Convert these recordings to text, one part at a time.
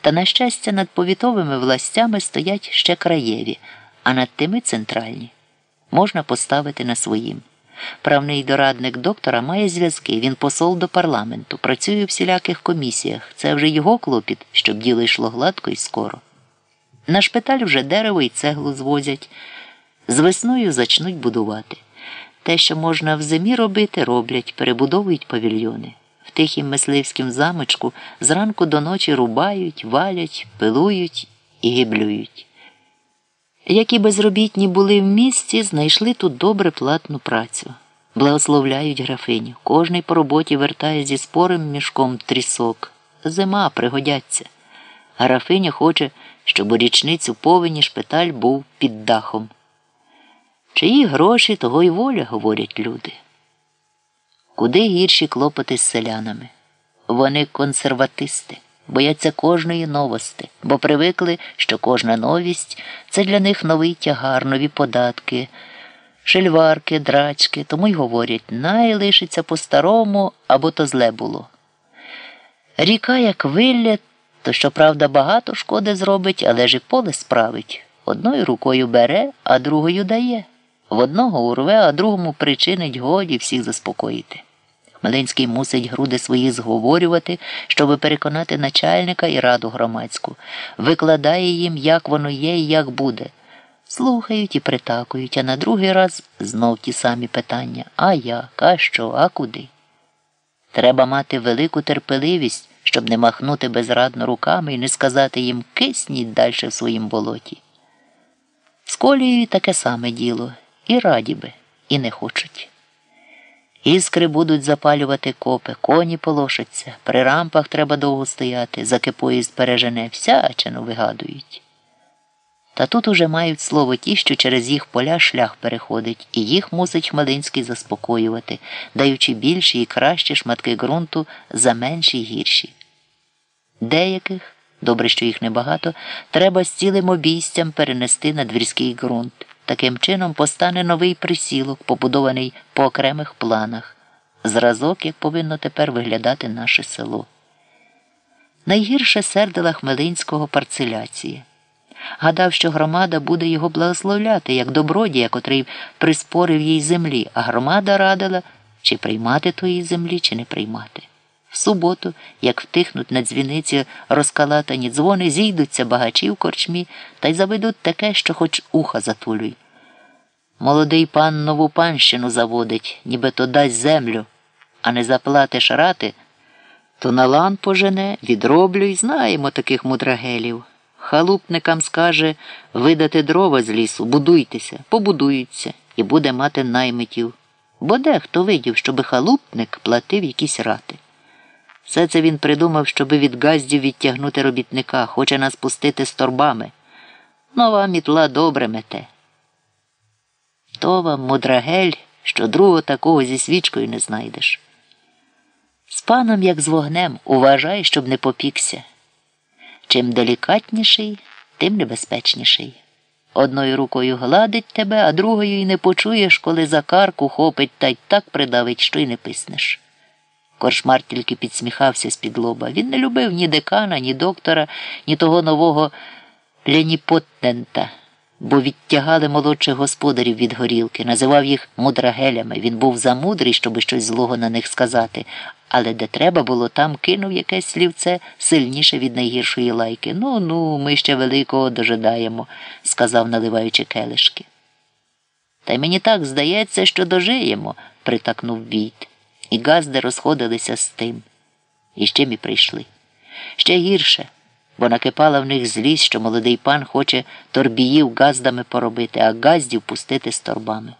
Та, на щастя, над повітовими властями стоять ще краєві, а над тими центральні. Можна поставити на своїм. Правний дорадник доктора має зв'язки, він посол до парламенту, працює у всіляких комісіях. Це вже його клопіт, щоб діло йшло гладко і скоро. На шпиталь вже дерево і цеглу звозять, з весною зачнуть будувати. Те, що можна в зимі робити, роблять, перебудовують павільйони. В тихім мисливськім замочку зранку до ночі рубають, валять, пилують і гиблюють. Які безробітні були в місті, знайшли тут добре платну працю. Благословляють графиню. Кожний по роботі вертає зі спорим мішком трісок. Зима пригодяться. Графиня хоче, щоб у річницю повені шпиталь був під дахом. Чиї гроші, того й воля, говорять люди. Куди гірші клопоти з селянами? Вони консерватисти, бояться кожної новости, бо привикли, що кожна новість це для них новий тягар, нові податки, шельварки, драчки, тому й говорять, най лишиться по-старому або то зле було. Ріка, як вилля, то, щоправда, багато шкоди зробить, але ж і поле справить. Одною рукою бере, а другою дає. В одного урве, а другому причинить годі всіх заспокоїти. Хмеленський мусить груди свої зговорювати, щоби переконати начальника і раду громадську, викладає їм, як воно є і як буде. Слухають і притакують, а на другий раз знов ті самі питання а як, а що, а куди? Треба мати велику терпеливість, щоб не махнути безрадно руками і не сказати їм кисніть далі в своїм болоті. З колією таке саме діло, і раді би, і не хочуть. Іскри будуть запалювати копи, коні полошаться, при рампах треба довго стояти, заки поїзд пережене, всячину вигадують. Та тут уже мають слово ті, що через їх поля шлях переходить, і їх мусить Хмелинський заспокоювати, даючи більші і кращі шматки ґрунту за менші й гірші. Деяких, добре, що їх небагато, треба з цілим обійстям перенести на двірський ґрунт. Таким чином постане новий присілок, побудований по окремих планах, зразок, як повинно тепер виглядати наше село. Найгірше сердила Хмелинського парцеляції. Гадав, що громада буде його благословляти, як добродія, котрий приспорив їй землі, а громада радила, чи приймати тої землі, чи не приймати. В суботу, як втихнуть на дзвіниці розкалатані дзвони, зійдуться багачі в корчмі та й заведуть таке, що хоч уха затулюй. Молодий пан нову панщину заводить, ніби то дасть землю, а не заплатиш рати, то на лан пожене, відроблюй, знаємо таких мудрагелів. Халупникам скаже видати дрова з лісу, будуйтеся, побудуються і буде мати наймитів. Бо дехто видів, щоби халупник платив якісь рати. Все це він придумав, щоби від газдів відтягнути робітника, хоче нас пустити з торбами. Нова мітла добре мете. То вам мудрагель, що другого такого зі свічкою не знайдеш. З паном, як з вогнем, уважай, щоб не попікся. Чим делікатніший, тим небезпечніший. Одною рукою гладить тебе, а другою й не почуєш, коли за карку хопить та й так придавить, що й не писнеш. Коршмар тільки підсміхався з-під лоба. Він не любив ні декана, ні доктора, ні того нового ляніпотнента, бо відтягали молодших господарів від горілки, називав їх мудрагелями. Він був замудрий, щоби щось злого на них сказати, але де треба було, там кинув якесь слівце сильніше від найгіршої лайки. Ну, ну, ми ще великого дожидаємо, сказав, наливаючи келишки. Та й мені так здається, що дожиємо, притакнув Війт. І газди розходилися з тим. І з чим і прийшли. Ще гірше, бо накипала в них злість, що молодий пан хоче торбіїв газдами поробити, а газдів пустити з торбами.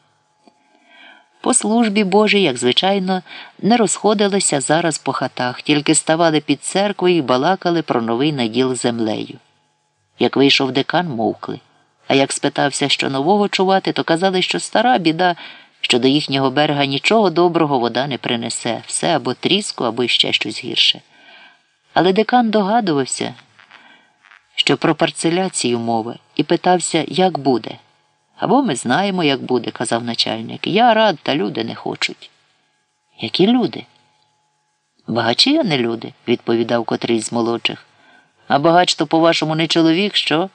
По службі Божій, як звичайно, не розходилися зараз по хатах, тільки ставали під церквою і балакали про новий наділ землею. Як вийшов декан, мовкли. А як спитався, що нового чувати, то казали, що стара біда, що до їхнього берега нічого доброго вода не принесе, все або тріску, або ще щось гірше. Але декан догадувався, що про парцеляцію мови, і питався, як буде. Або ми знаємо, як буде, казав начальник. Я рад, та люди не хочуть. Які люди? Багачі, а не люди, відповідав котрий з молодших. А багач то, по-вашому, не чоловік, що?